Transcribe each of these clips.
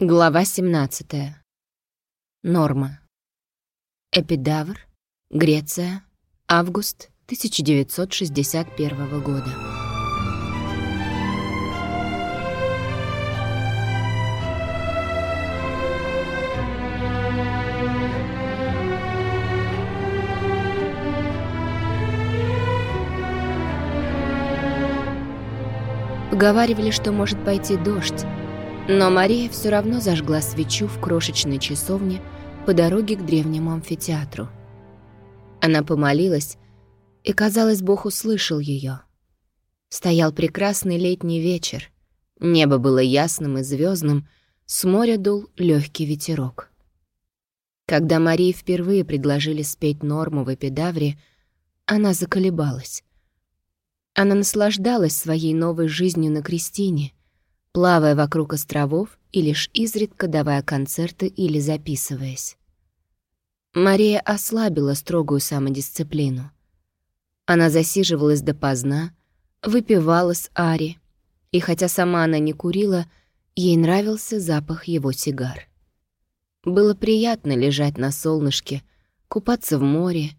Глава 17. Норма. Эпидавр. Греция. Август 1961 года. Поговаривали, что может пойти дождь, но Мария все равно зажгла свечу в крошечной часовне по дороге к древнему амфитеатру. Она помолилась, и, казалось, Бог услышал ее. Стоял прекрасный летний вечер. Небо было ясным и звездным, с моря дул легкий ветерок. Когда Марии впервые предложили спеть норму в эпидавре, она заколебалась. Она наслаждалась своей новой жизнью на Кристине — плавая вокруг островов и лишь изредка давая концерты или записываясь. Мария ослабила строгую самодисциплину. Она засиживалась допоздна, выпивала с Ари, и хотя сама она не курила, ей нравился запах его сигар. Было приятно лежать на солнышке, купаться в море,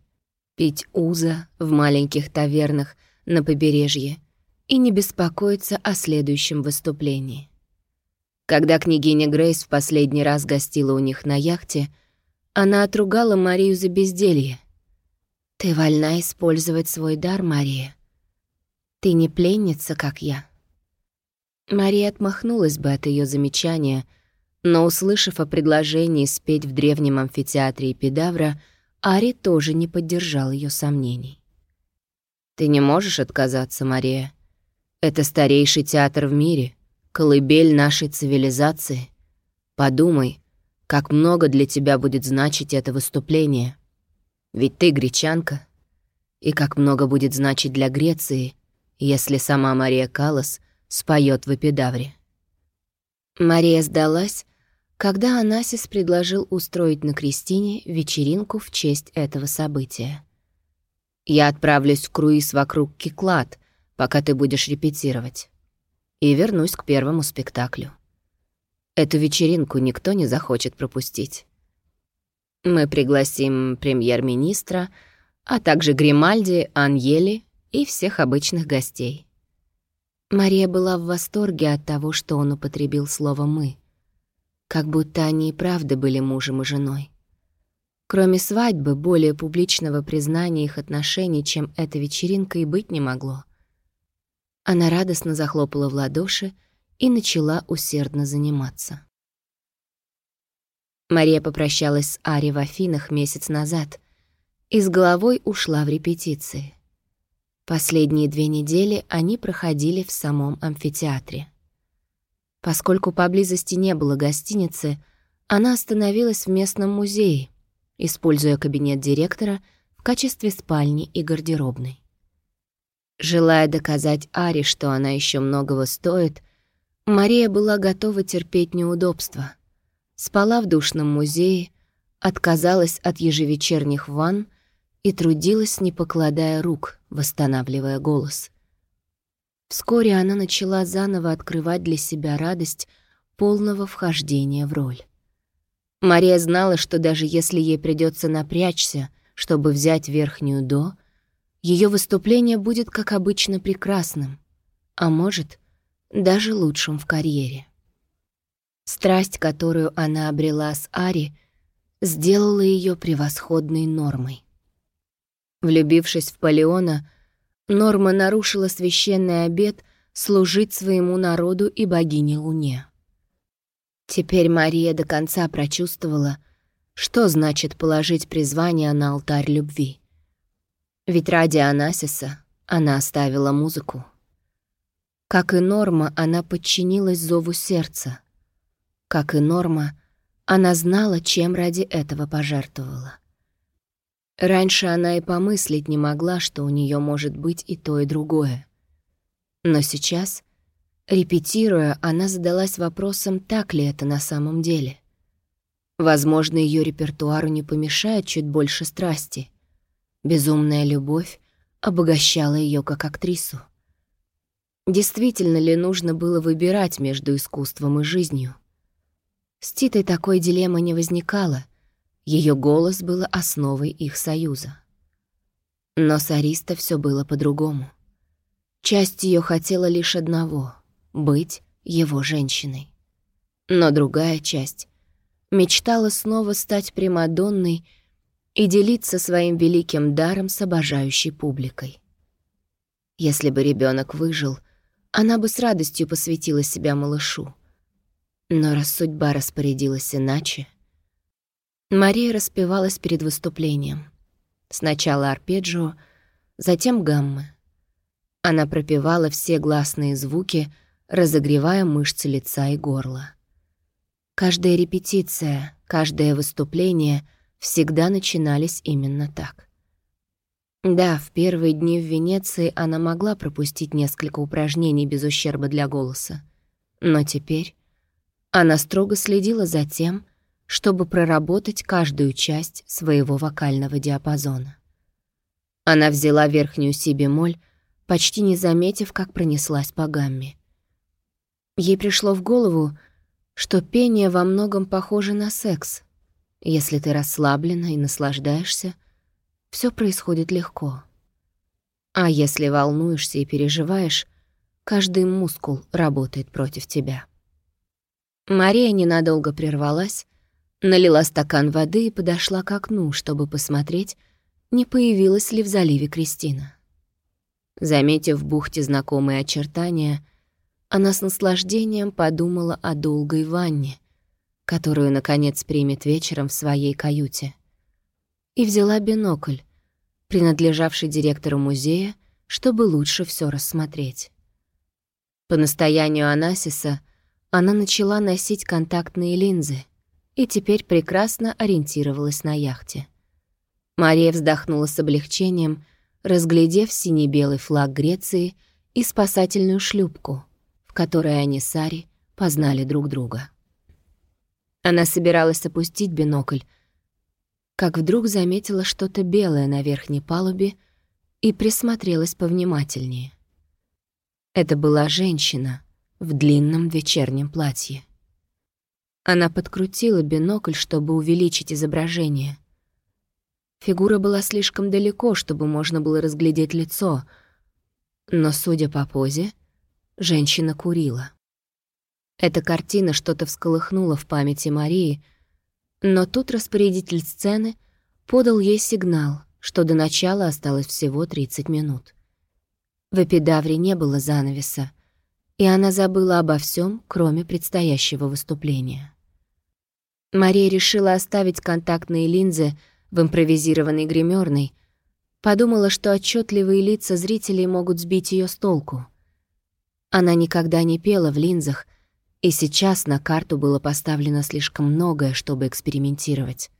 пить уза в маленьких тавернах на побережье — и не беспокоиться о следующем выступлении. Когда княгиня Грейс в последний раз гостила у них на яхте, она отругала Марию за безделье. «Ты вольна использовать свой дар, Мария. Ты не пленница, как я». Мария отмахнулась бы от ее замечания, но, услышав о предложении спеть в древнем амфитеатре Эпидавра, Ари тоже не поддержал ее сомнений. «Ты не можешь отказаться, Мария», это старейший театр в мире, колыбель нашей цивилизации. Подумай, как много для тебя будет значить это выступление. Ведь ты гречанка. И как много будет значить для Греции, если сама Мария Калас споет в эпидавре. Мария сдалась, когда Анасис предложил устроить на Кристине вечеринку в честь этого события. «Я отправлюсь в круиз вокруг Киклад», пока ты будешь репетировать. И вернусь к первому спектаклю. Эту вечеринку никто не захочет пропустить. Мы пригласим премьер-министра, а также Гримальди, Аньели и всех обычных гостей. Мария была в восторге от того, что он употребил слово «мы», как будто они и правда были мужем и женой. Кроме свадьбы, более публичного признания их отношений, чем эта вечеринка, и быть не могло. Она радостно захлопала в ладоши и начала усердно заниматься. Мария попрощалась с Ари в Афинах месяц назад и с головой ушла в репетиции. Последние две недели они проходили в самом амфитеатре. Поскольку поблизости не было гостиницы, она остановилась в местном музее, используя кабинет директора в качестве спальни и гардеробной. Желая доказать Аре, что она еще многого стоит, Мария была готова терпеть неудобства. Спала в душном музее, отказалась от ежевечерних ванн и трудилась, не покладая рук, восстанавливая голос. Вскоре она начала заново открывать для себя радость полного вхождения в роль. Мария знала, что даже если ей придется напрячься, чтобы взять верхнюю «до», ее выступление будет, как обычно, прекрасным, а может, даже лучшим в карьере. Страсть, которую она обрела с Ари, сделала ее превосходной нормой. Влюбившись в Палеона, Норма нарушила священный обет служить своему народу и богине Луне. Теперь Мария до конца прочувствовала, что значит положить призвание на алтарь любви. Ведь ради Анасиса она оставила музыку. Как и Норма, она подчинилась зову сердца. Как и Норма, она знала, чем ради этого пожертвовала. Раньше она и помыслить не могла, что у нее может быть и то, и другое. Но сейчас, репетируя, она задалась вопросом, так ли это на самом деле. Возможно, ее репертуару не помешает чуть больше страсти — Безумная любовь обогащала ее как актрису. Действительно ли нужно было выбирать между искусством и жизнью? С Титой такой дилеммы не возникало. Ее голос был основой их союза. Но с Ариста все было по-другому. Часть ее хотела лишь одного — быть его женщиной. Но другая часть мечтала снова стать Примадонной и делиться своим великим даром с обожающей публикой. Если бы ребенок выжил, она бы с радостью посвятила себя малышу. Но раз судьба распорядилась иначе... Мария распевалась перед выступлением. Сначала арпеджио, затем гаммы. Она пропевала все гласные звуки, разогревая мышцы лица и горла. Каждая репетиция, каждое выступление всегда начинались именно так. Да, в первые дни в Венеции она могла пропустить несколько упражнений без ущерба для голоса. Но теперь она строго следила за тем, чтобы проработать каждую часть своего вокального диапазона. Она взяла верхнюю си-бемоль, почти не заметив, как пронеслась по гамме. Ей пришло в голову, что пение во многом похоже на секс. Если ты расслаблена и наслаждаешься, все происходит легко. А если волнуешься и переживаешь, каждый мускул работает против тебя. Мария ненадолго прервалась, налила стакан воды и подошла к окну, чтобы посмотреть, не появилась ли в заливе Кристина. Заметив в бухте знакомые очертания, она с наслаждением подумала о долгой ванне, которую, наконец, примет вечером в своей каюте. И взяла бинокль, принадлежавший директору музея, чтобы лучше все рассмотреть. По настоянию Анасиса она начала носить контактные линзы и теперь прекрасно ориентировалась на яхте. Мария вздохнула с облегчением, разглядев синий-белый флаг Греции и спасательную шлюпку — в которой они с Ари познали друг друга. Она собиралась опустить бинокль, как вдруг заметила что-то белое на верхней палубе и присмотрелась повнимательнее. Это была женщина в длинном вечернем платье. Она подкрутила бинокль, чтобы увеличить изображение. Фигура была слишком далеко, чтобы можно было разглядеть лицо, но, судя по позе, Женщина курила. Эта картина что-то всколыхнула в памяти Марии, но тут распорядитель сцены подал ей сигнал, что до начала осталось всего 30 минут. В эпидавре не было занавеса, и она забыла обо всем, кроме предстоящего выступления. Мария решила оставить контактные линзы в импровизированной гримерной, подумала, что отчетливые лица зрителей могут сбить ее с толку — она никогда не пела в линзах, и сейчас на карту было поставлено слишком многое, чтобы экспериментировать.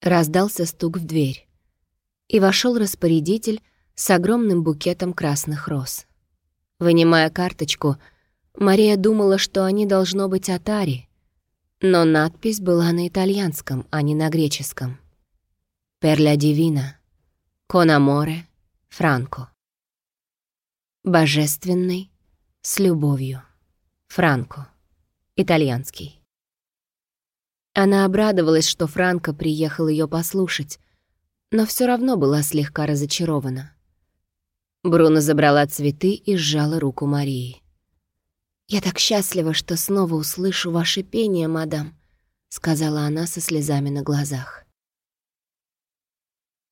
Раздался стук в дверь, и вошел распорядитель с огромным букетом красных роз. Вынимая карточку, Мария думала, что они должно быть от Ари, но надпись была на итальянском, а не на греческом. «Перля дивина», «Con amore», «Франко». Божественный с любовью. Франко. Итальянский. Она обрадовалась, что Франко приехал ее послушать, но все равно была слегка разочарована. Бруно забрала цветы и сжала руку Марии. «Я так счастлива, что снова услышу ваше пение, мадам», — сказала она со слезами на глазах.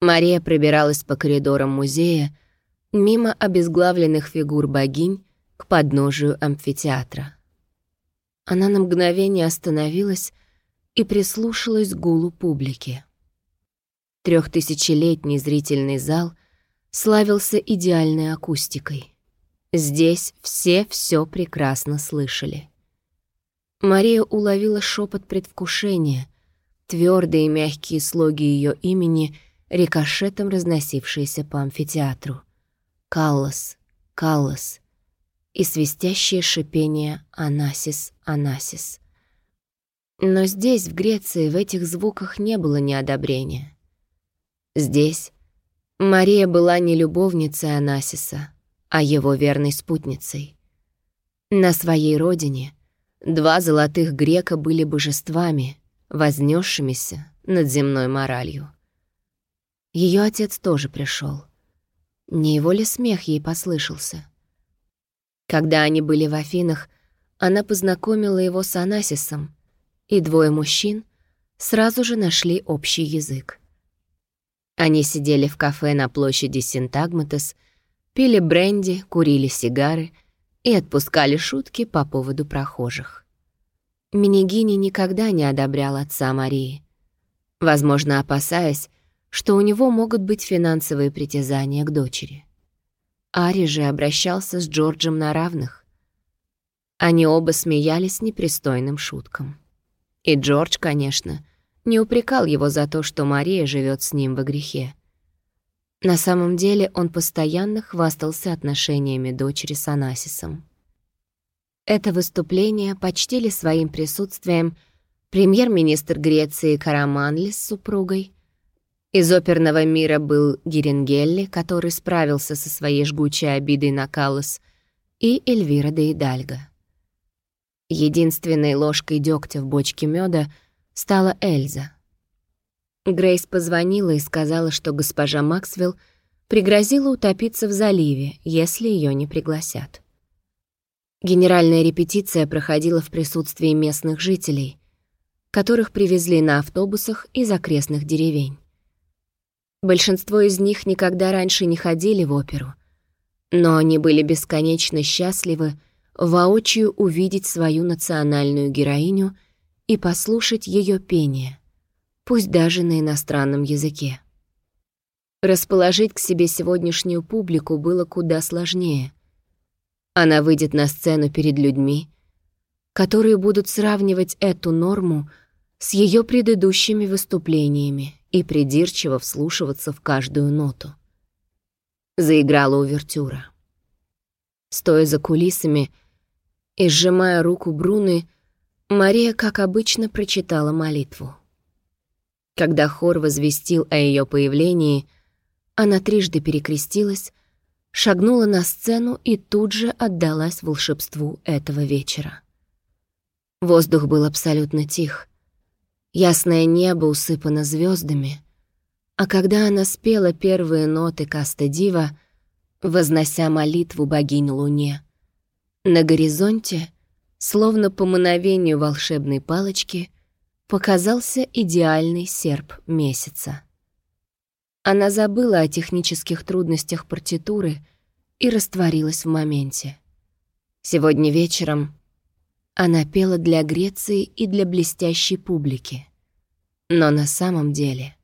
Мария пробиралась по коридорам музея, мимо обезглавленных фигур богинь к подножию амфитеатра. Она на мгновение остановилась и прислушалась к гулу публики. Трехтысячелетний зрительный зал славился идеальной акустикой. Здесь все все прекрасно слышали. Мария уловила шепот предвкушения, твердые и мягкие слоги ее имени, рикошетом разносившиеся по амфитеатру. Каллас, Каллас, и свистящее шипение «Анасис, Анасис». Но здесь, в Греции, в этих звуках не было неодобрения. Здесь Мария была не любовницей Анасиса, а его верной спутницей. На своей родине два золотых грека были божествами, вознесшимися над земной моралью. Ее отец тоже пришел. Не его ли смех ей послышался? Когда они были в Афинах, она познакомила его с Анасисом, и двое мужчин сразу же нашли общий язык. Они сидели в кафе на площади Синтагматос, пили бренди, курили сигары и отпускали шутки по поводу прохожих. Минигини никогда не одобрял отца Марии, возможно, опасаясь, что у него могут быть финансовые притязания к дочери. Ари же обращался с Джорджем на равных. Они оба смеялись непристойным шуткам. И Джордж, конечно, не упрекал его за то, что Мария живет с ним во грехе. На самом деле он постоянно хвастался отношениями дочери с Анасисом. Это выступление почтили своим присутствием премьер-министр Греции Караманли с супругой. Из оперного мира был Герингелли, который справился со своей жгучей обидой на Калос, и Эльвира де Идальго. Единственной ложкой дегтя в бочке меда стала Эльза. Грейс позвонила и сказала, что госпожа Максвелл пригрозила утопиться в заливе, если ее не пригласят. Генеральная репетиция проходила в присутствии местных жителей, которых привезли на автобусах из окрестных деревень. Большинство из них никогда раньше не ходили в оперу, но они были бесконечно счастливы воочию увидеть свою национальную героиню и послушать ее пение, пусть даже на иностранном языке. Расположить к себе сегодняшнюю публику было куда сложнее. Она выйдет на сцену перед людьми, которые будут сравнивать эту норму с ее предыдущими выступлениями и придирчиво вслушиваться в каждую ноту. Заиграла увертюра. Стоя за кулисами, и, сжимая руку Бруны, Мария, как обычно, прочитала молитву. Когда хор возвестил о ее появлении, она трижды перекрестилась, шагнула на сцену и тут же отдалась волшебству этого вечера. Воздух был абсолютно тих. Ясное небо усыпано звездами, а когда она спела первые ноты Каста Дива, вознося молитву богинь Луне, на горизонте, словно по мановению волшебной палочки, показался идеальный серп месяца. Она забыла о технических трудностях партитуры и растворилась в моменте. Сегодня вечером она пела для Греции и для блестящей публики. Но на самом деле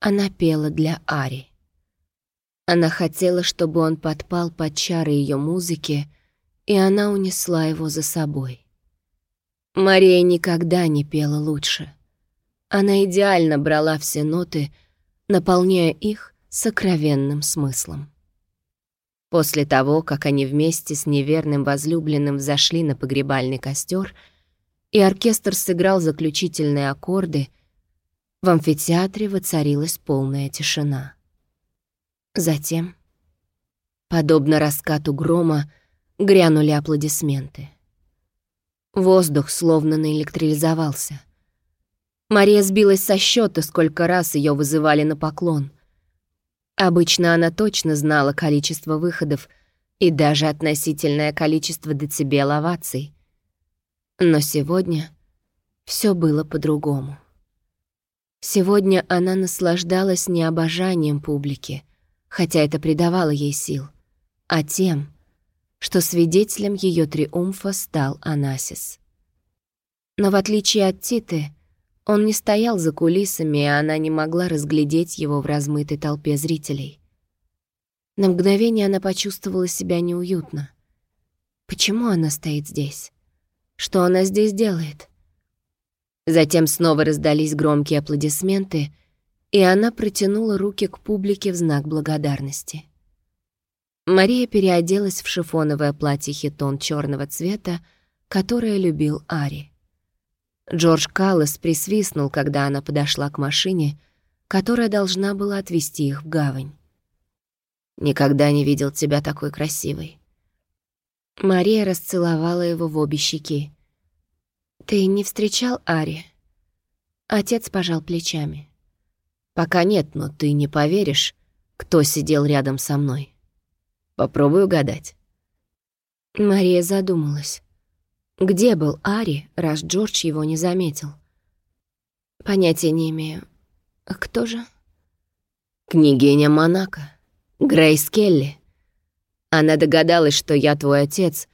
она пела для Ари. Она хотела, чтобы он подпал под чары ее музыки и она унесла его за собой. Мария никогда не пела лучше. Она идеально брала все ноты, наполняя их сокровенным смыслом. После того, как они вместе с неверным возлюбленным взошли на погребальный костер, и оркестр сыграл заключительные аккорды, в амфитеатре воцарилась полная тишина. Затем, подобно раскату грома, Грянули аплодисменты. Воздух словно наэлектризовался. Мария сбилась со счета, сколько раз ее вызывали на поклон. Обычно она точно знала количество выходов и даже относительное количество децибел оваций. Но сегодня все было по-другому. Сегодня она наслаждалась не обожанием публики, хотя это придавало ей сил, а тем, что свидетелем ее триумфа стал Анасис. Но в отличие от Титы, он не стоял за кулисами, и она не могла разглядеть его в размытой толпе зрителей. На мгновение она почувствовала себя неуютно. Почему она стоит здесь? Что она здесь делает? Затем снова раздались громкие аплодисменты, и она протянула руки к публике в знак благодарности. Мария переоделась в шифоновое платье-хитон черного цвета, которое любил Ари. Джордж Каллес присвистнул, когда она подошла к машине, которая должна была отвезти их в гавань. «Никогда не видел тебя такой красивой». Мария расцеловала его в обе щеки. «Ты не встречал Ари?» Отец пожал плечами. «Пока нет, но ты не поверишь, кто сидел рядом со мной. Попробуй угадать». Мария задумалась. Где был Ари, раз Джордж его не заметил? Понятия не имею. А кто же? Княгиня Монако. Грейс Келли. Она догадалась, что я твой отец,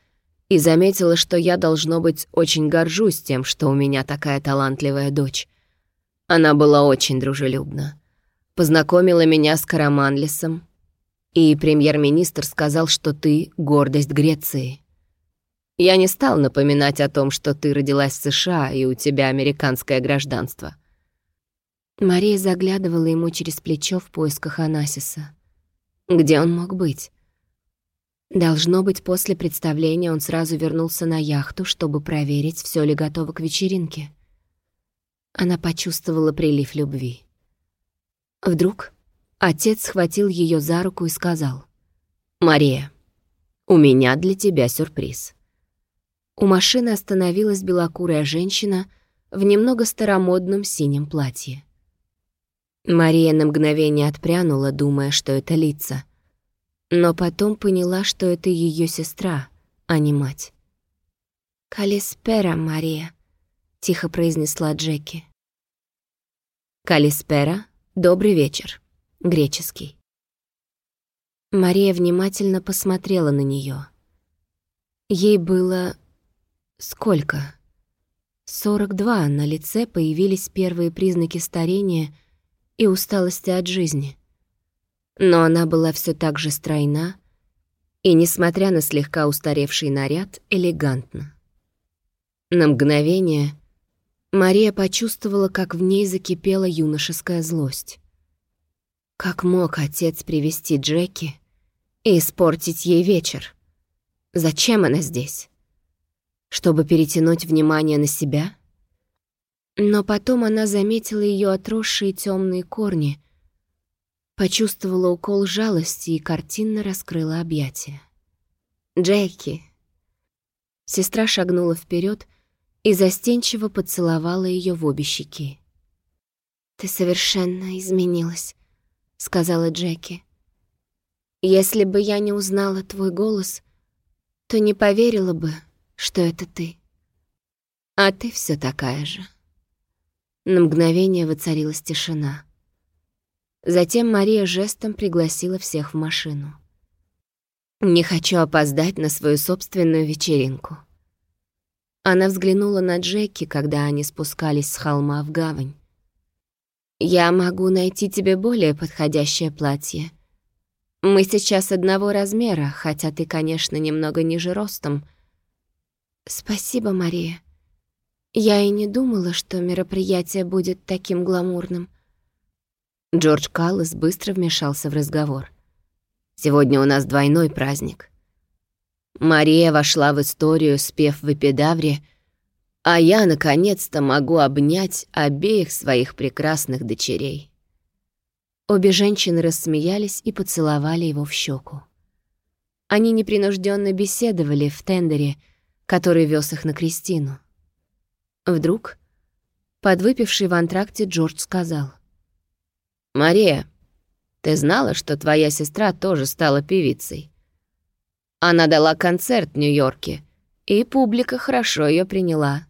и заметила, что я, должно быть, очень горжусь тем, что у меня такая талантливая дочь. Она была очень дружелюбна. Познакомила меня с Караманлисом, и премьер-министр сказал, что ты — гордость Греции. Я не стал напоминать о том, что ты родилась в США и у тебя американское гражданство. Мария заглядывала ему через плечо в поисках Анасиса. Где он мог быть? Должно быть, после представления он сразу вернулся на яхту, чтобы проверить, все ли готово к вечеринке. Она почувствовала прилив любви. Вдруг отец схватил ее за руку и сказал, «Мария, у меня для тебя сюрприз». У машины остановилась белокурая женщина в немного старомодном синем платье. Мария на мгновение отпрянула, думая, что это лица. Но потом поняла, что это ее сестра, а не мать. «Калиспера, Мария», — тихо произнесла Джеки. «Калиспера, добрый вечер», греческий. Мария внимательно посмотрела на нее. Ей было Сколько? Сорок два на лице появились первые признаки старения и усталости от жизни. Но она была все так же стройна и, несмотря на слегка устаревший наряд, элегантна. На мгновение Мария почувствовала, как в ней закипела юношеская злость. Как мог отец привести Джеки и испортить ей вечер? Зачем она здесь? Чтобы перетянуть внимание на себя. Но потом она заметила ее отросшие темные корни, почувствовала укол жалости и картинно раскрыла объятия. «Джеки!» Сестра шагнула вперед и застенчиво поцеловала ее в обе щеки. «Ты совершенно изменилась», — сказала Джеки. «Если бы я не узнала твой голос, то не поверила бы, что это ты. А ты все такая же. На мгновение воцарилась тишина. Затем Мария жестом пригласила всех в машину. «Не хочу опоздать на свою собственную вечеринку». Она взглянула на Джеки, когда они спускались с холма в гавань. «Я могу найти тебе более подходящее платье. Мы сейчас одного размера, хотя ты, конечно, немного ниже ростом, «Спасибо, Мария. Я и не думала, что мероприятие будет таким гламурным». Джордж Каллес быстро вмешался в разговор. «Сегодня у нас двойной праздник. Мария вошла в историю, спев в эпидавре, а я, наконец-то, могу обнять обеих своих прекрасных дочерей». Обе женщины рассмеялись и поцеловали его в щеку. Они непринужденно беседовали в тендере — который вез их на Кристину. Вдруг, подвыпивший в антракте, Джордж сказал. «Мария, ты знала, что твоя сестра тоже стала певицей? Она дала концерт в Нью-Йорке, и публика хорошо ее приняла.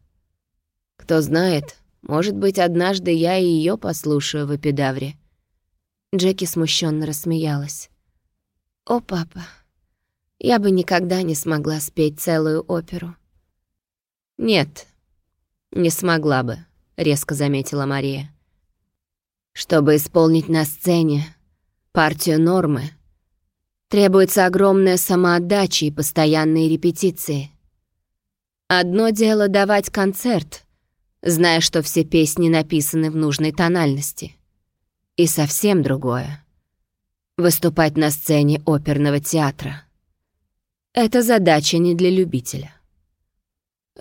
Кто знает, может быть, однажды я и ее послушаю в эпидавре». Джеки смущенно рассмеялась. «О, папа, я бы никогда не смогла спеть целую оперу. «Нет, не смогла бы», — резко заметила Мария. «Чтобы исполнить на сцене партию нормы, требуется огромная самоотдача и постоянные репетиции. Одно дело давать концерт, зная, что все песни написаны в нужной тональности. И совсем другое — выступать на сцене оперного театра. Это задача не для любителя.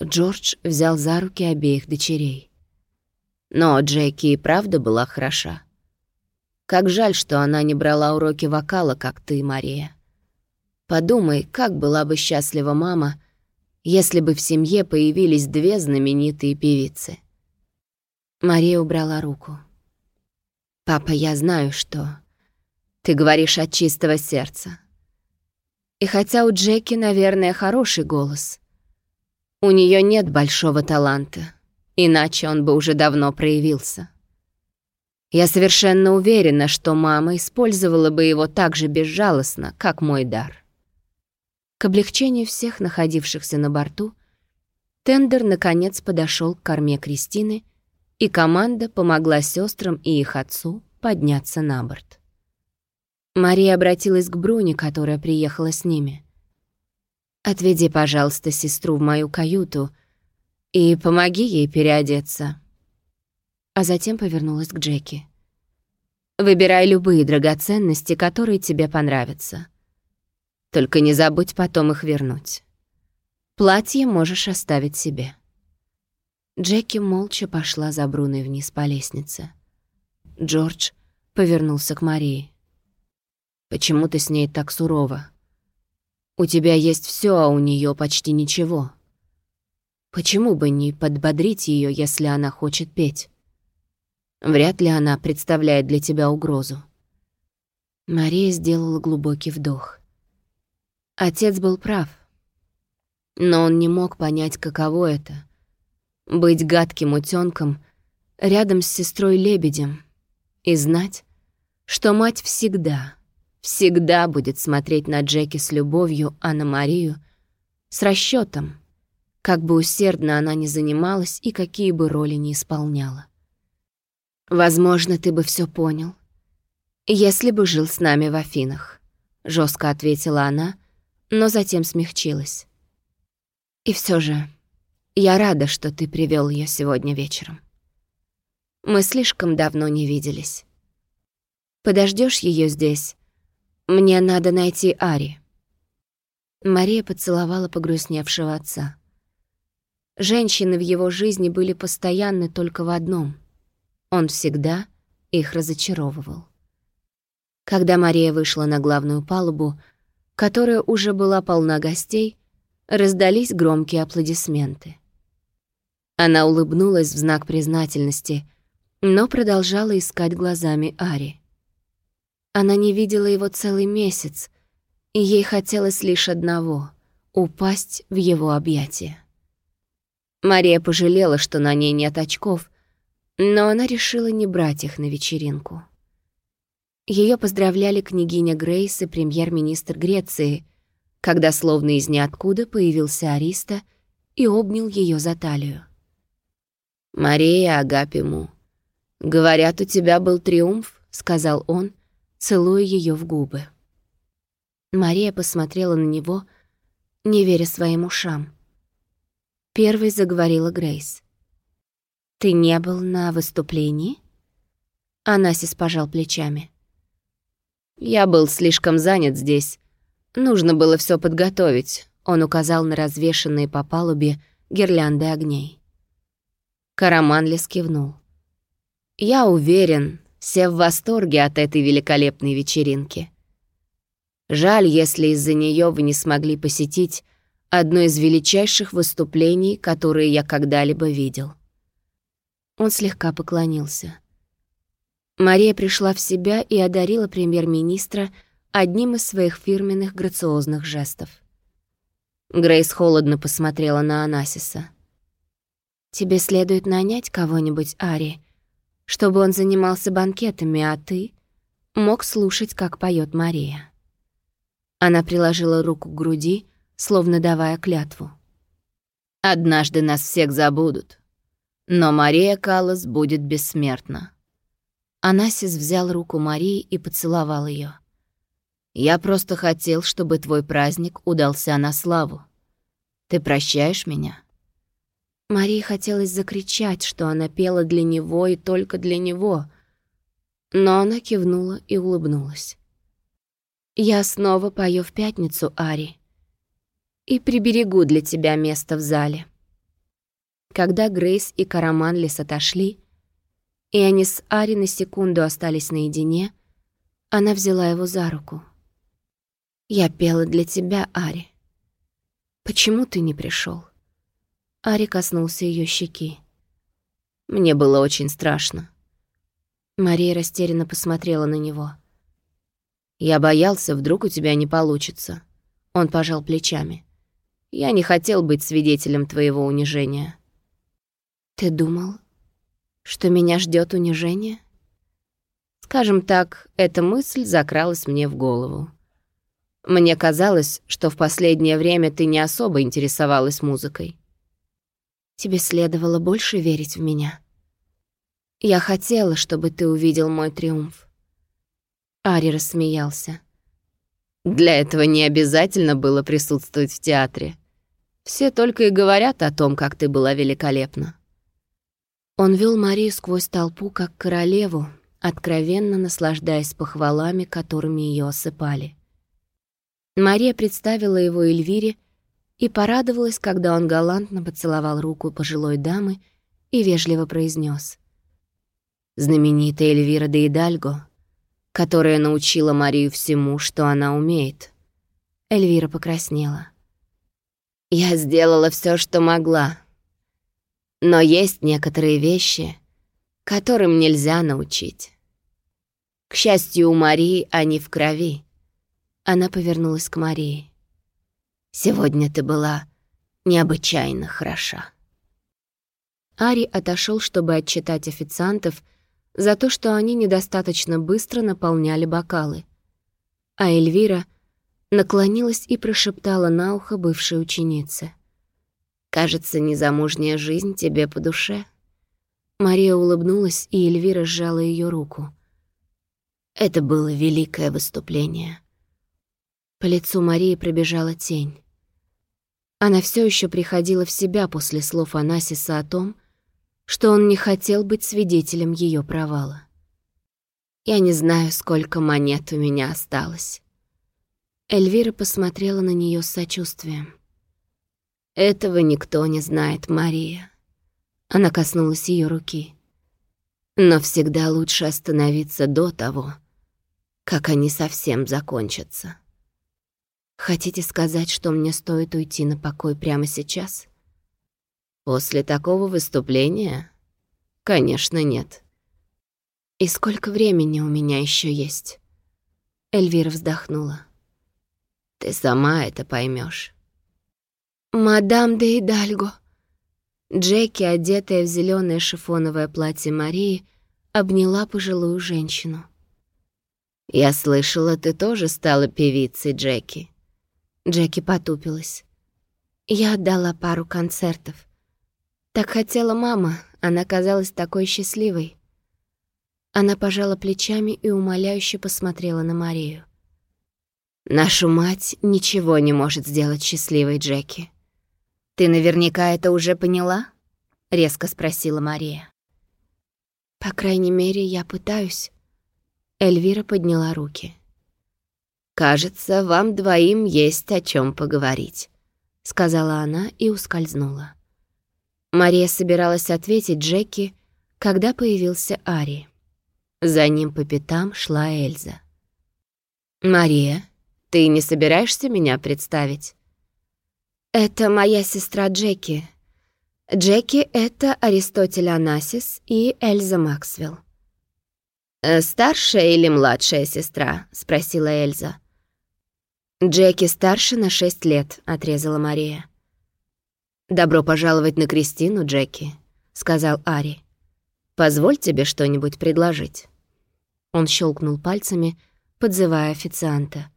Джордж взял за руки обеих дочерей. Но Джеки и правда была хороша. Как жаль, что она не брала уроки вокала, как ты, Мария. Подумай, как была бы счастлива мама, если бы в семье появились две знаменитые певицы. Мария убрала руку. «Папа, я знаю, что ты говоришь от чистого сердца. И хотя у Джеки, наверное, хороший голос, у нее нет большого таланта, иначе он бы уже давно проявился. Я совершенно уверена, что мама использовала бы его так же безжалостно, как мой дар. К облегчению всех находившихся на борту, тендер наконец подошел к корме Кристины, и команда помогла сестрам и их отцу подняться на борт. Мария обратилась к Бруне, которая приехала с ними. «Отведи, пожалуйста, сестру в мою каюту и помоги ей переодеться». А затем повернулась к Джеки. «Выбирай любые драгоценности, которые тебе понравятся. Только не забудь потом их вернуть. Платье можешь оставить себе». Джеки молча пошла за Бруной вниз по лестнице. Джордж повернулся к Марии. Почему ты с ней так сурова? У тебя есть все, а у нее почти ничего. Почему бы не подбодрить ее, если она хочет петь? Вряд ли она представляет для тебя угрозу. Мария сделала глубокий вдох. Отец был прав. Но он не мог понять, каково это — быть гадким утёнком рядом с сестрой-лебедем и знать, что мать всегда — всегда будет смотреть на Джеки с любовью, а на Марию — с расчетом, как бы усердно она ни занималась и какие бы роли ни исполняла. «Возможно, ты бы все понял, если бы жил с нами в Афинах», — жестко ответила она, но затем смягчилась. «И все же, я рада, что ты привел ее сегодня вечером. Мы слишком давно не виделись. Подождешь ее здесь, «Мне надо найти Ари». Мария поцеловала погрустневшего отца. Женщины в его жизни были постоянны только в одном. Он всегда их разочаровывал. Когда Мария вышла на главную палубу, которая уже была полна гостей, раздались громкие аплодисменты. Она улыбнулась в знак признательности, но продолжала искать глазами Ари. Она не видела его целый месяц, и ей хотелось лишь одного — упасть в его объятия. Мария пожалела, что на ней нет очков, но она решила не брать их на вечеринку. Ее поздравляли княгиня Грейс и премьер-министр Греции, когда словно из ниоткуда появился Ариста и обнял ее за талию. «Мария Агапиму, говорят, у тебя был триумф», — сказал он, целуя ее в губы. Мария посмотрела на него, не веря своим ушам. Первой заговорила Грейс. «Ты не был на выступлении?» Анасис пожал плечами. «Я был слишком занят здесь. Нужно было все подготовить», — он указал на развешанные по палубе гирлянды огней. Караманлис кивнул. «Я уверен, все в восторге от этой великолепной вечеринки. Жаль, если из-за нее вы не смогли посетить одно из величайших выступлений, которые я когда-либо видел. Он слегка поклонился. Мария пришла в себя и одарила премьер-министра одним из своих фирменных грациозных жестов. Грейс холодно посмотрела на Анасиса. «Тебе следует нанять кого-нибудь, Ари», чтобы он занимался банкетами, а ты мог слушать, как поет Мария. Она приложила руку к груди, словно давая клятву. «Однажды нас всех забудут, но Мария Каллас будет бессмертна». Анасис взял руку Марии и поцеловал ее. «Я просто хотел, чтобы твой праздник удался на славу. Ты прощаешь меня?» Марии хотелось закричать, что она пела для него и только для него, но она кивнула и улыбнулась. «Я снова пою в пятницу, Ари, и приберегу для тебя место в зале». Когда Грейс и Караманлис отошли, и они с Ари на секунду остались наедине, она взяла его за руку. «Я пела для тебя, Ари. Почему ты не пришел? Ари коснулся ее щеки. Мне было очень страшно. Мария растерянно посмотрела на него. Я боялся, вдруг у тебя не получится. Он пожал плечами. Я не хотел быть свидетелем твоего унижения. Ты думал, что меня ждет унижение? Скажем так, эта мысль закралась мне в голову. Мне казалось, что в последнее время ты не особо интересовалась музыкой. Тебе следовало больше верить в меня. Я хотела, чтобы ты увидел мой триумф. Ари рассмеялся. Для этого не обязательно было присутствовать в театре. Все только и говорят о том, как ты была великолепна. Он вел Марию сквозь толпу, как королеву, откровенно наслаждаясь похвалами, которыми ее осыпали. Мария представила его Эльвире и порадовалась, когда он галантно поцеловал руку пожилой дамы и вежливо произнес: «Знаменитая Эльвира де Идальго, которая научила Марию всему, что она умеет». Эльвира покраснела. «Я сделала все, что могла. Но есть некоторые вещи, которым нельзя научить. К счастью, у Марии они в крови». Она повернулась к Марии. Сегодня ты была необычайно хороша». Ари отошел, чтобы отчитать официантов за то, что они недостаточно быстро наполняли бокалы. А Эльвира наклонилась и прошептала на ухо бывшей ученице. «Кажется, незамужняя жизнь тебе по душе». Мария улыбнулась, и Эльвира сжала ее руку. Это было великое выступление. По лицу Марии пробежала тень. Она все еще приходила в себя после слов Анасиса о том, что он не хотел быть свидетелем ее провала. «Я не знаю, сколько монет у меня осталось». Эльвира посмотрела на нее с сочувствием. «Этого никто не знает, Мария». Она коснулась ее руки. «Но всегда лучше остановиться до того, как они совсем закончатся». Хотите сказать, что мне стоит уйти на покой прямо сейчас? После такого выступления? Конечно, нет. И сколько времени у меня еще есть? Эльвира вздохнула. Ты сама это поймешь. Мадам де Идальго. Джеки, одетая в зеленое шифоновое платье Марии, обняла пожилую женщину. «Я слышала, ты тоже стала певицей, Джеки». Джеки потупилась. Я отдала пару концертов. Так хотела мама, она казалась такой счастливой. Она пожала плечами и умоляюще посмотрела на Марию. «Нашу мать ничего не может сделать счастливой, Джеки. Ты наверняка это уже поняла?» — резко спросила Мария. «По крайней мере, я пытаюсь». Эльвира подняла руки. «Кажется, вам двоим есть о чем поговорить», — сказала она и ускользнула. Мария собиралась ответить Джеки, когда появился Ари. За ним по пятам шла Эльза. «Мария, ты не собираешься меня представить?» «Это моя сестра Джеки. Джеки — это Аристотель Анасис и Эльза Максвелл». «Э, «Старшая или младшая сестра?» — спросила Эльза. «Джеки старше на шесть лет», — отрезала Мария. «Добро пожаловать на Кристину, Джеки», — сказал Ари. «Позволь тебе что-нибудь предложить». Он щелкнул пальцами, подзывая официанта.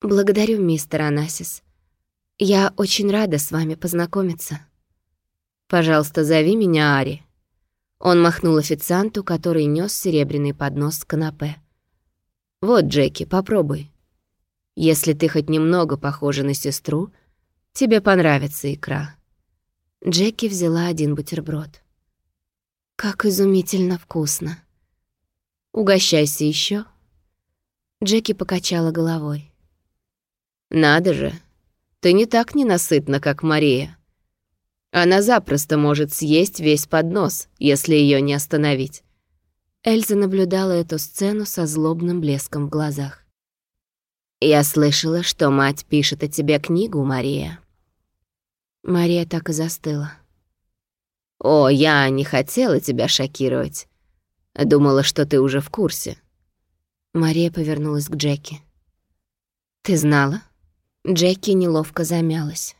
«Благодарю, мистер Анасис. Я очень рада с вами познакомиться». «Пожалуйста, зови меня Ари». Он махнул официанту, который нес серебряный поднос с канапе. «Вот, Джеки, попробуй». Если ты хоть немного похожа на сестру, тебе понравится икра». Джеки взяла один бутерброд. «Как изумительно вкусно!» «Угощайся еще. Джеки покачала головой. «Надо же, ты не так ненасытна, как Мария. Она запросто может съесть весь поднос, если ее не остановить». Эльза наблюдала эту сцену со злобным блеском в глазах. «Я слышала, что мать пишет о тебе книгу, Мария», Мария так и застыла. «О, я не хотела тебя шокировать. Думала, что ты уже в курсе». Мария повернулась к Джеки. «Ты знала?» Джеки неловко замялась.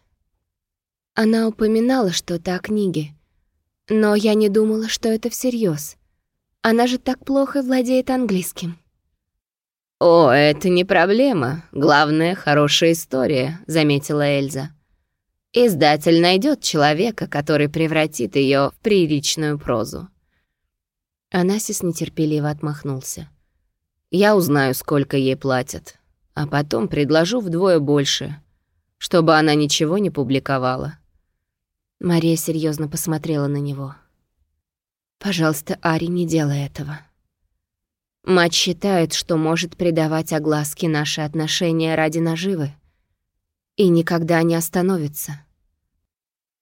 Она упоминала что-то о книге, но я не думала, что это всерьез. Она же так плохо владеет английским. «О, это не проблема. Главное, хорошая история», — заметила Эльза. «Издатель найдет человека, который превратит ее в приличную прозу». Анасис нетерпеливо отмахнулся. «Я узнаю, сколько ей платят, а потом предложу вдвое больше, чтобы она ничего не публиковала». Мария серьезно посмотрела на него. «Пожалуйста, Ари, не делай этого». Мать считает, что может придавать огласке наши отношения ради наживы. И никогда не остановится.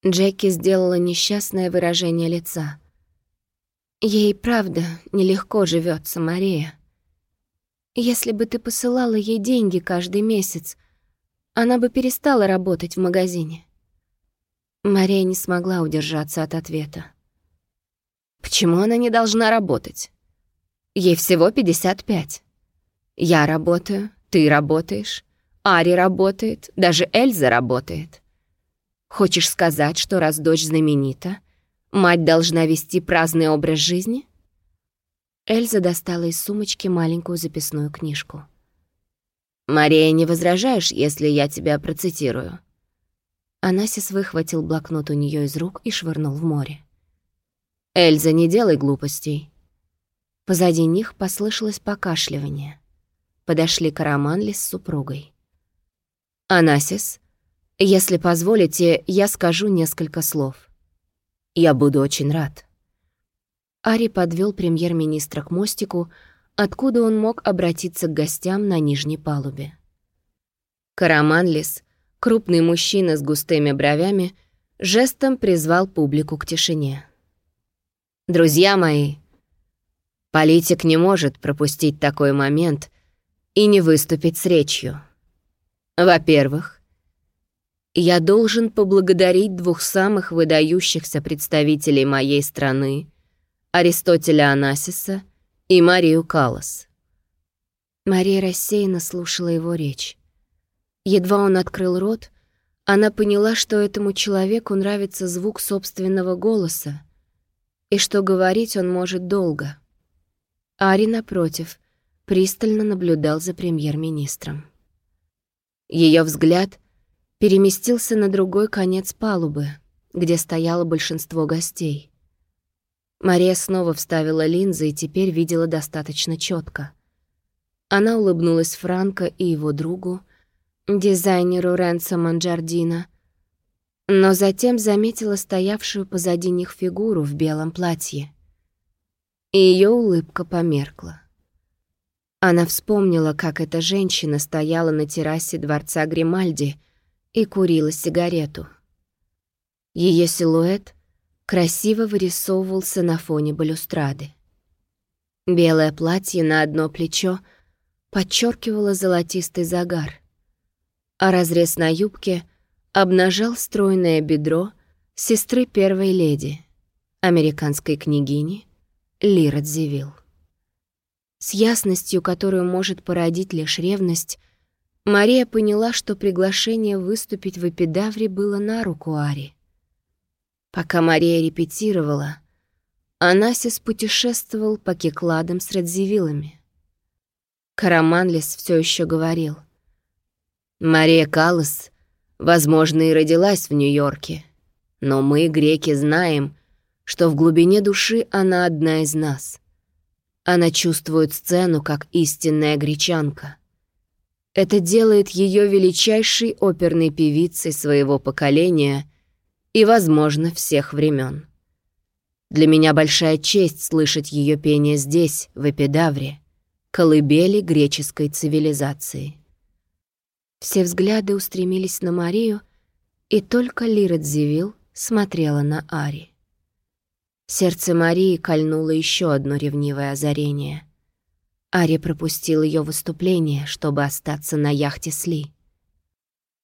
Джеки сделала несчастное выражение лица. Ей, правда, нелегко живется, Мария. Если бы ты посылала ей деньги каждый месяц, она бы перестала работать в магазине. Мария не смогла удержаться от ответа. Почему она не должна работать? Ей всего 55. Я работаю, ты работаешь, Ари работает, даже Эльза работает. Хочешь сказать, что раз дочь знаменита, мать должна вести праздный образ жизни? Эльза достала из сумочки маленькую записную книжку. «Мария, не возражаешь, если я тебя процитирую?» Анасис выхватил блокнот у нее из рук и швырнул в море. «Эльза, не делай глупостей. Позади них послышалось покашливание. Подошли Караманли с супругой. «Анасис, если позволите, я скажу несколько слов. Я буду очень рад». Ари подвел премьер-министра к мостику, откуда он мог обратиться к гостям на нижней палубе. Караманлис, крупный мужчина с густыми бровями, жестом призвал публику к тишине. «Друзья мои, Политик не может пропустить такой момент и не выступить с речью. Во-первых, я должен поблагодарить двух самых выдающихся представителей моей страны, Аристотеля Анасиса и Марию Калас. Мария рассеянно слушала его речь. Едва он открыл рот, она поняла, что этому человеку нравится звук собственного голоса и что говорить он может долго. Ари, напротив, пристально наблюдал за премьер-министром. Ее взгляд переместился на другой конец палубы, где стояло большинство гостей. Мария снова вставила линзы и теперь видела достаточно четко. Она улыбнулась Франко и его другу, дизайнеру Ренса Манджардина, но затем заметила стоявшую позади них фигуру в белом платье и ее улыбка померкла. Она вспомнила, как эта женщина стояла на террасе дворца Гримальди и курила сигарету. Ее силуэт красиво вырисовывался на фоне балюстрады. Белое платье на одно плечо подчеркивало золотистый загар, а разрез на юбке обнажал стройное бедро сестры первой леди, американской княгини Лир отзевил. С ясностью, которую может породить лишь ревность, Мария поняла, что приглашение выступить в эпидавре было на руку Ари. Пока Мария репетировала, Анасис путешествовал по кекладам с Радзивиллами. Караманлис все еще говорил. «Мария Каллас, возможно, и родилась в Нью-Йорке, но мы, греки, знаем, что в глубине души она одна из нас. Она чувствует сцену как истинная гречанка. Это делает ее величайшей оперной певицей своего поколения и, возможно, всех времен. Для меня большая честь слышать ее пение здесь, в Эпидавре, колыбели греческой цивилизации. Все взгляды устремились на Марию, и только Лира Дзивил смотрела на Ари. Сердце Марии кольнуло еще одно ревнивое озарение. Ари пропустил ее выступление, чтобы остаться на яхте Сли.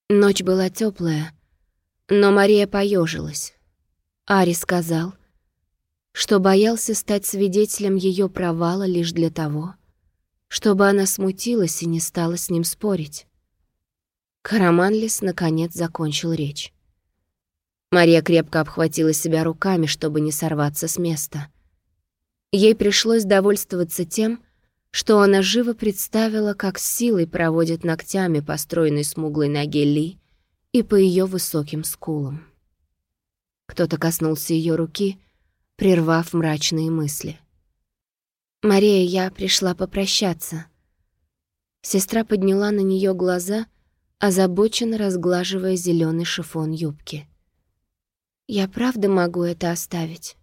Ночь была теплая, Но Мария поежилась. Ари сказал, что боялся стать свидетелем ее провала лишь для того, чтобы она смутилась и не стала с ним спорить. Караманлис наконец закончил речь. Мария крепко обхватила себя руками, чтобы не сорваться с места. Ей пришлось довольствоваться тем, что она живо представила, как с силой проводит ногтями по стройной смуглой ноге Ли и по ее высоким скулам. Кто-то коснулся ее руки, прервав мрачные мысли. «Мария, я пришла попрощаться». Сестра подняла на нее глаза, озабоченно разглаживая зеленый шифон юбки. «Я правда могу это оставить?»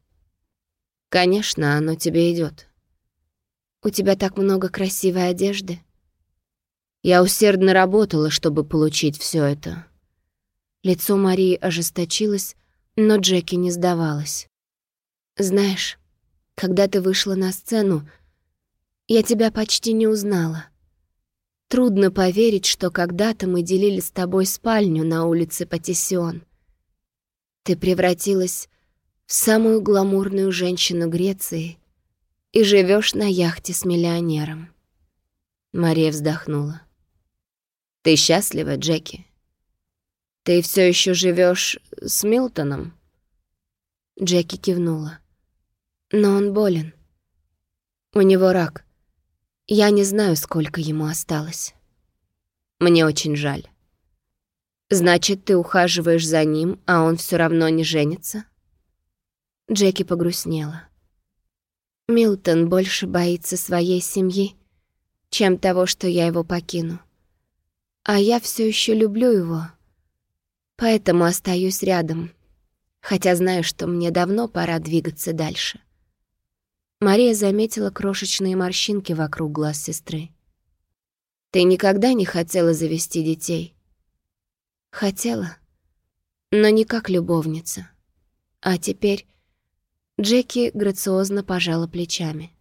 «Конечно, оно тебе идет. У тебя так много красивой одежды». Я усердно работала, чтобы получить все это. Лицо Марии ожесточилось, но Джеки не сдавалась. «Знаешь, когда ты вышла на сцену, я тебя почти не узнала. Трудно поверить, что когда-то мы делили с тобой спальню на улице Патисион. Ты превратилась в самую гламурную женщину Греции и живешь на яхте с миллионером. Мария вздохнула. Ты счастлива, Джеки? Ты все еще живешь с Милтоном? Джеки кивнула. Но он болен. У него рак. Я не знаю, сколько ему осталось. Мне очень жаль. Значит, ты ухаживаешь за ним, а он все равно не женится? Джеки погрустнела. Милтон больше боится своей семьи, чем того, что я его покину. А я все еще люблю его, поэтому остаюсь рядом, хотя знаю, что мне давно пора двигаться дальше. Мария заметила крошечные морщинки вокруг глаз сестры. «Ты никогда не хотела завести детей?» «Хотела, но не как любовница. А теперь...» Джеки грациозно пожала плечами.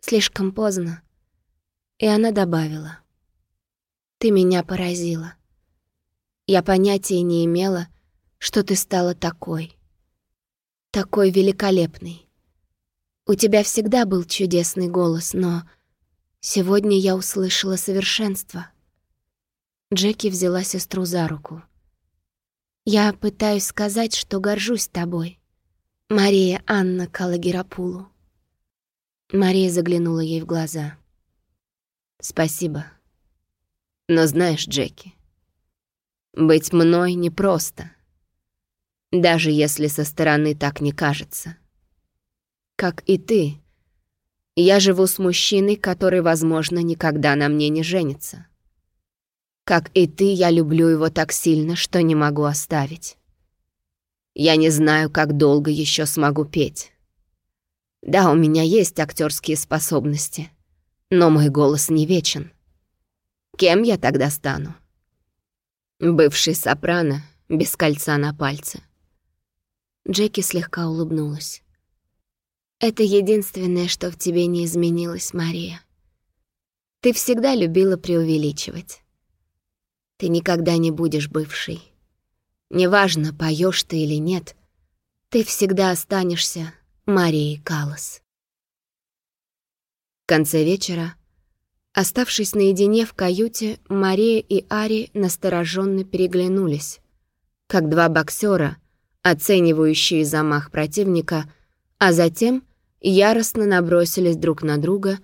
«Слишком поздно». И она добавила. «Ты меня поразила. Я понятия не имела, что ты стала такой. Такой великолепный. У тебя всегда был чудесный голос, но сегодня я услышала совершенство. Джеки взяла сестру за руку. Я пытаюсь сказать, что горжусь тобой. Мария Анна Калагерапулу. Мария заглянула ей в глаза. Спасибо. Но знаешь, Джеки, быть мной непросто. Даже если со стороны так не кажется как и ты. Я живу с мужчиной, который, возможно, никогда на мне не женится. Как и ты, я люблю его так сильно, что не могу оставить. Я не знаю, как долго еще смогу петь. Да, у меня есть актерские способности, но мой голос не вечен. Кем я тогда стану? Бывший сопрано, без кольца на пальце. Джеки слегка улыбнулась. Это единственное, что в тебе не изменилось, Мария. Ты всегда любила преувеличивать. Ты никогда не будешь бывшей. Неважно, поешь ты или нет, ты всегда останешься Марией Калос. В конце вечера, оставшись наедине в каюте, Мария и Ари настороженно переглянулись, как два боксера, оценивающие замах противника, а затем яростно набросились друг на друга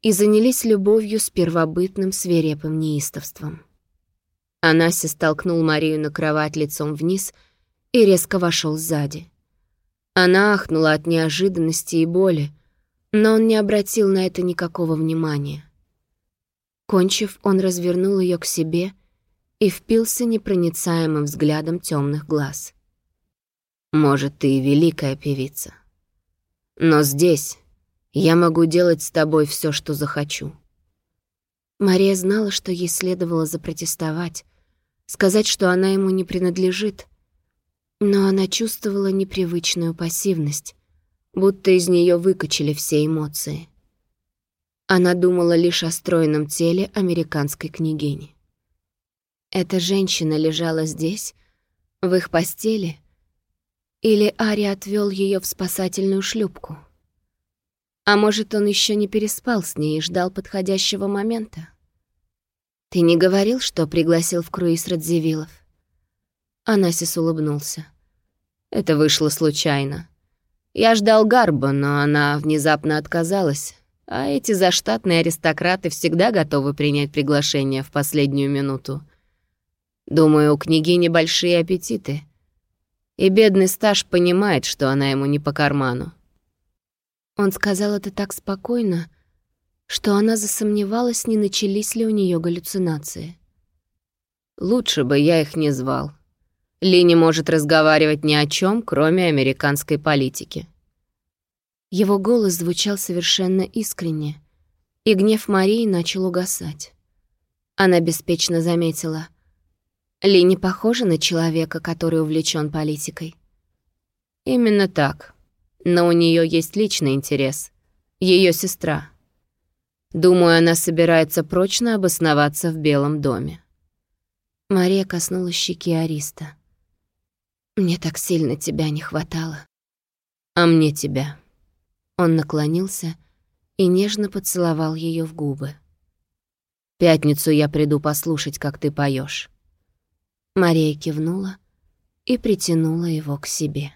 и занялись любовью с первобытным свирепым неистовством. Анаси столкнул Марию на кровать лицом вниз и резко вошел сзади. Она ахнула от неожиданности и боли, но он не обратил на это никакого внимания. Кончив, он развернул ее к себе и впился непроницаемым взглядом темных глаз. «Может, ты и великая певица», но здесь я могу делать с тобой все, что захочу». Мария знала, что ей следовало запротестовать, сказать, что она ему не принадлежит, но она чувствовала непривычную пассивность, будто из нее выкачали все эмоции. Она думала лишь о стройном теле американской княгини. Эта женщина лежала здесь, В их постели? Или Ари отвел ее в спасательную шлюпку? А может, он еще не переспал с ней и ждал подходящего момента? «Ты не говорил, что пригласил в круиз Радзивиллов?» Анасис улыбнулся. «Это вышло случайно. Я ждал Гарбо, но она внезапно отказалась, а эти заштатные аристократы всегда готовы принять приглашение в последнюю минуту. Думаю, у княгини большие аппетиты. И бедный стаж понимает, что она ему не по карману. Он сказал это так спокойно, что она засомневалась, не начались ли у нее галлюцинации. Лучше бы я их не звал. Ли не может разговаривать ни о чем, кроме американской политики. Его голос звучал совершенно искренне, и гнев Марии начал угасать. Она беспечно заметила. Ли не похожа на человека, который увлечен политикой. Именно так. Но у нее есть личный интерес. Ее сестра. Думаю, она собирается прочно обосноваться в Белом доме. Мария коснулась щеки Ариста. «Мне так сильно тебя не хватало. А мне тебя». Он наклонился и нежно поцеловал ее в губы. «Пятницу я приду послушать, как ты поешь. Мария кивнула и притянула его к себе.